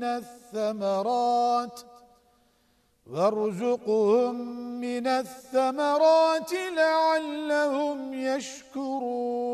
من الثمرات وارزقهم من الثمرات لعلهم يشكرون.